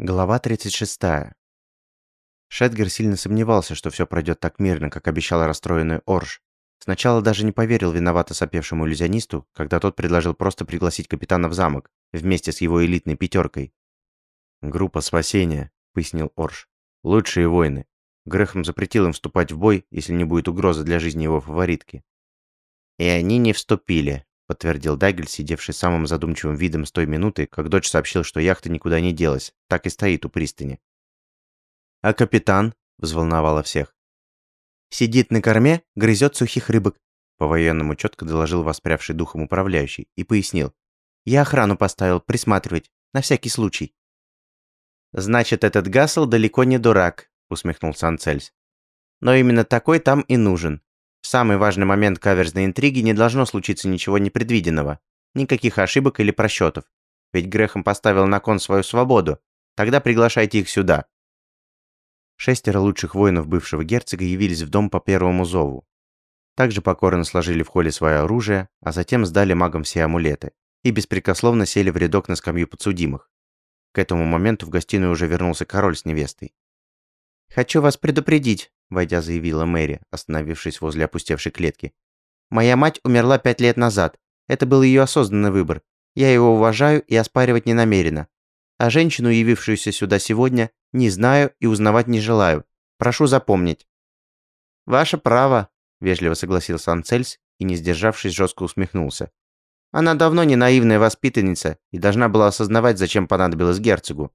Глава 36. Шетгер сильно сомневался, что все пройдет так мирно, как обещал расстроенный Орш. Сначала даже не поверил виновато сопевшему иллюзионисту, когда тот предложил просто пригласить капитана в замок, вместе с его элитной пятеркой. «Группа спасения», — пояснил Орш. «Лучшие воины. Грехом запретил им вступать в бой, если не будет угрозы для жизни его фаворитки». «И они не вступили», подтвердил Дагель, сидевший самым задумчивым видом с той минуты, как дочь сообщил, что яхта никуда не делась, так и стоит у пристани. «А капитан?» – взволновало всех. «Сидит на корме, грызет сухих рыбок», – по-военному четко доложил воспрявший духом управляющий и пояснил. «Я охрану поставил, присматривать, на всякий случай». «Значит, этот Гасл далеко не дурак», – усмехнулся Анцельс. «Но именно такой там и нужен. Самый важный момент каверзной интриги не должно случиться ничего непредвиденного, никаких ошибок или просчетов. Ведь Грехом поставил на кон свою свободу. Тогда приглашайте их сюда. Шестеро лучших воинов бывшего герцога явились в дом по первому зову. Также покорно сложили в холле свое оружие, а затем сдали магам все амулеты и беспрекословно сели в рядок на скамью подсудимых. К этому моменту в гостиную уже вернулся король с невестой. «Хочу вас предупредить», — войдя заявила Мэри, остановившись возле опустевшей клетки. «Моя мать умерла пять лет назад. Это был ее осознанный выбор. Я его уважаю и оспаривать не намерена. А женщину, явившуюся сюда сегодня, не знаю и узнавать не желаю. Прошу запомнить». «Ваше право», — вежливо согласился Анцельс и, не сдержавшись, жестко усмехнулся. «Она давно не наивная воспитанница и должна была осознавать, зачем понадобилось герцогу.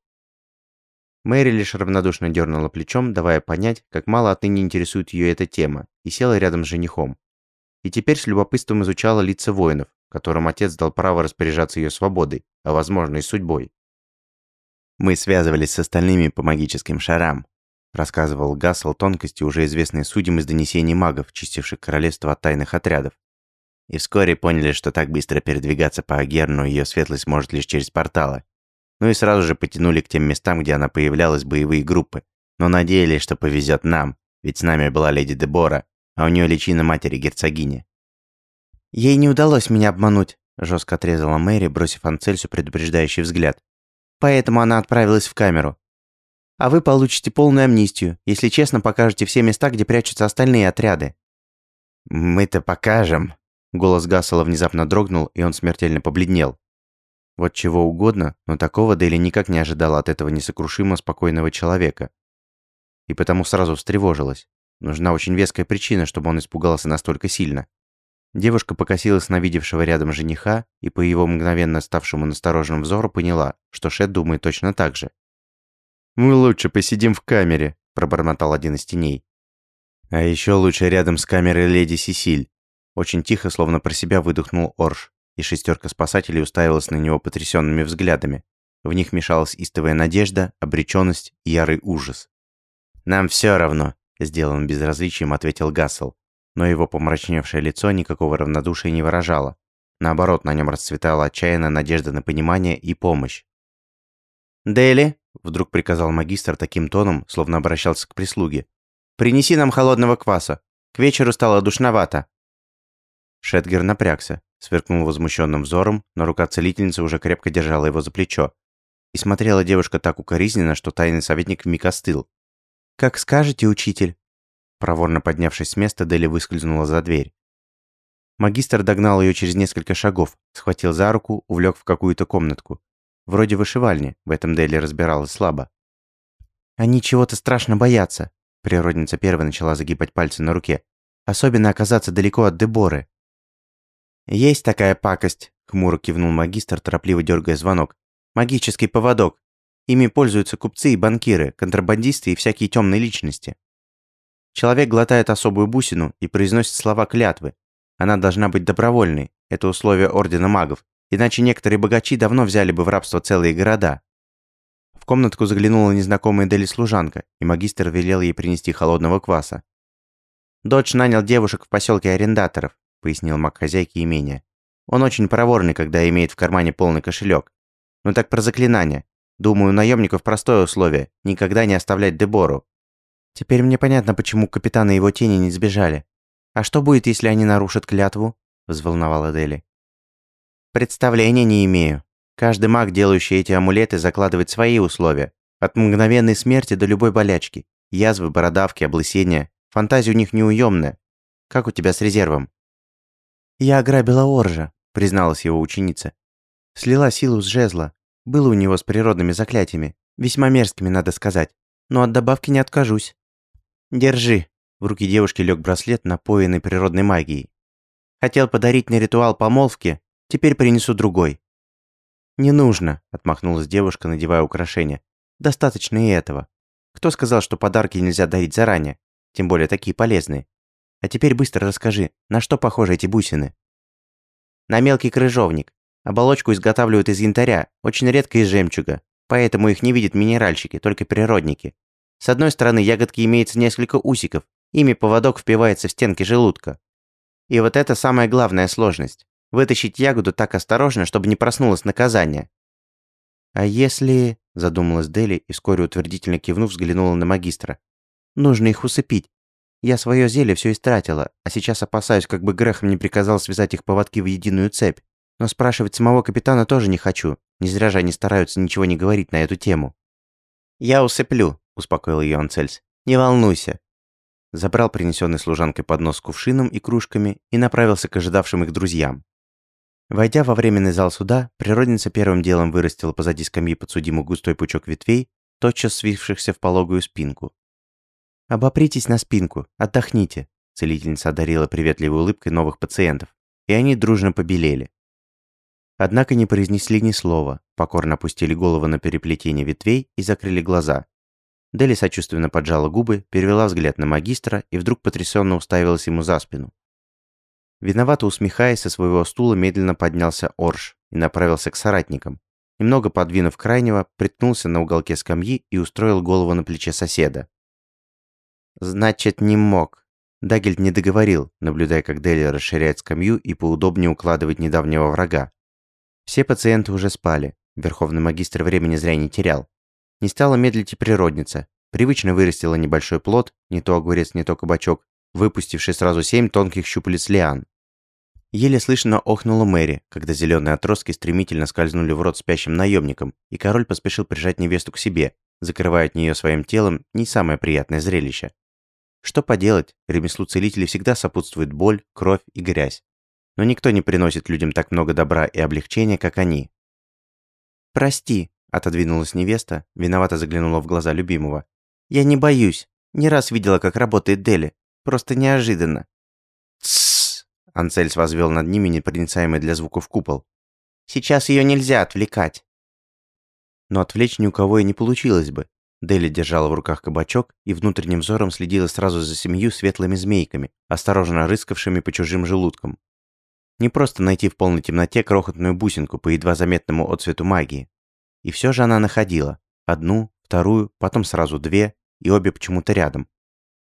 Мэри лишь равнодушно дернула плечом, давая понять, как мало отныне интересует ее эта тема, и села рядом с женихом. И теперь с любопытством изучала лица воинов, которым отец дал право распоряжаться ее свободой, а возможно и судьбой. «Мы связывались с остальными по магическим шарам», рассказывал Гасл тонкости, уже известные судьям из донесений магов, чистивших королевство от тайных отрядов. И вскоре поняли, что так быстро передвигаться по Агерну ее светлость может лишь через порталы ну и сразу же потянули к тем местам, где она появлялась, боевые группы. Но надеялись, что повезет нам, ведь с нами была леди Дебора, а у нее личина матери герцогини. «Ей не удалось меня обмануть», – жестко отрезала Мэри, бросив Анцельсу предупреждающий взгляд. «Поэтому она отправилась в камеру. А вы получите полную амнистию, если честно покажете все места, где прячутся остальные отряды». «Мы-то покажем», – голос Гассела внезапно дрогнул, и он смертельно побледнел. Вот чего угодно, но такого Дели никак не ожидала от этого несокрушимо спокойного человека. И потому сразу встревожилась. Нужна очень веская причина, чтобы он испугался настолько сильно. Девушка покосилась на видевшего рядом жениха и по его мгновенно ставшему настороженным взору поняла, что Шет думает точно так же. «Мы лучше посидим в камере», – пробормотал один из теней. «А еще лучше рядом с камерой леди Сесиль», – очень тихо, словно про себя выдохнул Орш и шестерка спасателей уставилась на него потрясенными взглядами. В них мешалась истовая надежда, обреченность и ярый ужас. «Нам все равно», – сделанным безразличием ответил Гассел, но его помрачневшее лицо никакого равнодушия не выражало. Наоборот, на нем расцветала отчаянная надежда на понимание и помощь. «Дели», – вдруг приказал магистр таким тоном, словно обращался к прислуге, – «принеси нам холодного кваса. К вечеру стало душновато». Шетгер напрягся сверкнул возмущенным взором, но рука целительницы уже крепко держала его за плечо. И смотрела девушка так укоризненно, что тайный советник вмиг остыл. «Как скажете, учитель!» Проворно поднявшись с места, Дели выскользнула за дверь. Магистр догнал ее через несколько шагов, схватил за руку, увлек в какую-то комнатку. Вроде вышивальни, в этом Дели разбиралась слабо. «Они чего-то страшно боятся», природница первой начала загибать пальцы на руке. «Особенно оказаться далеко от Деборы. «Есть такая пакость», — хмуро кивнул магистр, торопливо дергая звонок. «Магический поводок. Ими пользуются купцы и банкиры, контрабандисты и всякие темные личности. Человек глотает особую бусину и произносит слова клятвы. Она должна быть добровольной, это условие Ордена Магов, иначе некоторые богачи давно взяли бы в рабство целые города». В комнатку заглянула незнакомая Дели служанка, и магистр велел ей принести холодного кваса. Дочь нанял девушек в поселке арендаторов пояснил маг хозяйки имения. «Он очень проворный, когда имеет в кармане полный кошелек. Ну так про заклинание. Думаю, у наемников простое условие – никогда не оставлять Дебору. Теперь мне понятно, почему капитан и его тени не сбежали. А что будет, если они нарушат клятву?» – взволновала Дели. «Представления не имею. Каждый маг, делающий эти амулеты, закладывает свои условия, От мгновенной смерти до любой болячки. Язвы, бородавки, облысения. Фантазия у них неуемная. Как у тебя с резервом?» «Я ограбила Оржа», — призналась его ученица. «Слила силу с жезла. Было у него с природными заклятиями. Весьма мерзкими, надо сказать. Но от добавки не откажусь». «Держи». В руки девушки лег браслет, напоенный природной магией. «Хотел подарить на ритуал помолвки, теперь принесу другой». «Не нужно», — отмахнулась девушка, надевая украшение. «Достаточно и этого. Кто сказал, что подарки нельзя дарить заранее? Тем более такие полезные. А теперь быстро расскажи, на что похожи эти бусины?» «На мелкий крыжовник. Оболочку изготавливают из янтаря, очень редко из жемчуга, поэтому их не видят минеральщики, только природники. С одной стороны ягодки имеется несколько усиков, ими поводок впивается в стенки желудка. И вот это самая главная сложность. Вытащить ягоду так осторожно, чтобы не проснулось наказание. «А если...» – задумалась Дели и вскоре утвердительно кивнув взглянула на магистра. «Нужно их усыпить. Я свое зелье все истратила, а сейчас опасаюсь, как бы Грехом не приказал связать их поводки в единую цепь. Но спрашивать самого капитана тоже не хочу. Не зря же они стараются ничего не говорить на эту тему». «Я усыплю», – успокоил ее Анцельс. «Не волнуйся». Забрал принесенный служанкой поднос с кувшином и кружками и направился к ожидавшим их друзьям. Войдя во временный зал суда, природница первым делом вырастила позади скамьи подсудимую густой пучок ветвей, тотчас свившихся в пологую спинку. «Обопритесь на спинку, отдохните», – целительница одарила приветливой улыбкой новых пациентов, и они дружно побелели. Однако не произнесли ни слова, покорно опустили головы на переплетение ветвей и закрыли глаза. Дели сочувственно поджала губы, перевела взгляд на магистра и вдруг потрясенно уставилась ему за спину. Виновато усмехаясь со своего стула, медленно поднялся Орш и направился к соратникам. Немного подвинув крайнего, приткнулся на уголке скамьи и устроил голову на плече соседа. «Значит, не мог». Дагельд не договорил, наблюдая, как Дели расширяет скамью и поудобнее укладывает недавнего врага. Все пациенты уже спали. Верховный магистр времени зря не терял. Не стала медлить и природница. Привычно вырастила небольшой плод, не то огурец, не то кабачок, выпустивший сразу семь тонких щупалец лиан. Еле слышно охнула Мэри, когда зеленые отростки стремительно скользнули в рот спящим наемникам, и король поспешил прижать невесту к себе, закрывая от нее своим телом не самое приятное зрелище. Что поделать, ремеслу целителей всегда сопутствует боль, кровь и грязь. Но никто не приносит людям так много добра и облегчения, как они. «Прости», — отодвинулась невеста, виновато заглянула в глаза любимого. «Я не боюсь. Не раз видела, как работает Дели. Просто неожиданно». «Тссс», — Анцельс возвел над ними непроницаемый для звуков купол. «Сейчас ее нельзя отвлекать». Но отвлечь ни у кого и не получилось бы. Дели держала в руках кабачок и внутренним взором следила сразу за семью светлыми змейками, осторожно рыскавшими по чужим желудкам. Не просто найти в полной темноте крохотную бусинку по едва заметному отцвету магии. И все же она находила. Одну, вторую, потом сразу две, и обе почему-то рядом.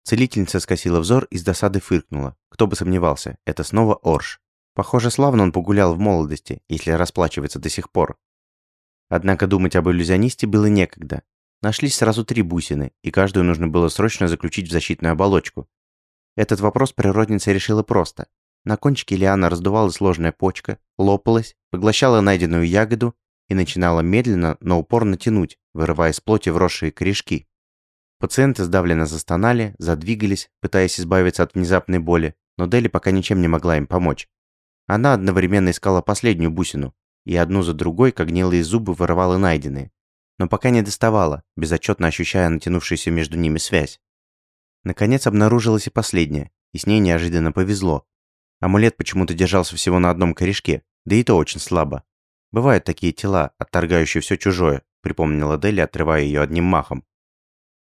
Целительница скосила взор и с досады фыркнула. Кто бы сомневался, это снова Орш. Похоже, славно он погулял в молодости, если расплачивается до сих пор. Однако думать об иллюзионисте было некогда. Нашлись сразу три бусины, и каждую нужно было срочно заключить в защитную оболочку. Этот вопрос природница решила просто. На кончике лиана раздувалась сложная почка, лопалась, поглощала найденную ягоду и начинала медленно, но упорно тянуть, вырывая из плоти вросшие корешки. Пациенты сдавленно застонали, задвигались, пытаясь избавиться от внезапной боли, но Дели пока ничем не могла им помочь. Она одновременно искала последнюю бусину, и одну за другой, как гнилые зубы, вырывала найденные но пока не доставала, безотчетно ощущая натянувшуюся между ними связь. Наконец обнаружилась и последняя, и с ней неожиданно повезло. Амулет почему-то держался всего на одном корешке, да и то очень слабо. Бывают такие тела, отторгающие все чужое, припомнила Дели, отрывая ее одним махом.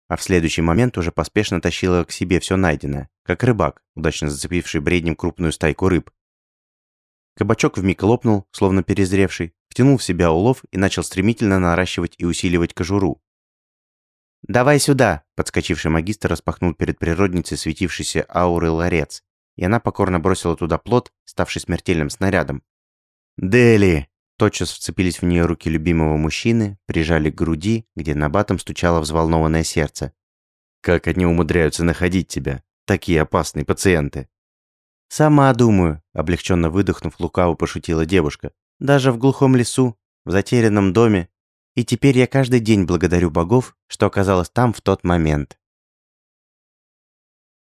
А в следующий момент уже поспешно тащила к себе все найденное, как рыбак, удачно зацепивший бреднем крупную стайку рыб. Кабачок вмиг лопнул, словно перезревший, втянул в себя улов и начал стремительно наращивать и усиливать кожуру. «Давай сюда!» – подскочивший магистр распахнул перед природницей светившийся ауры ларец, и она покорно бросила туда плод, ставший смертельным снарядом. «Дели!» Тотчас вцепились в нее руки любимого мужчины, прижали к груди, где на батом стучало взволнованное сердце. «Как они умудряются находить тебя, такие опасные пациенты!» «Сама думаю», – облегченно выдохнув, лукаво пошутила девушка. «Даже в глухом лесу, в затерянном доме. И теперь я каждый день благодарю богов, что оказалась там в тот момент.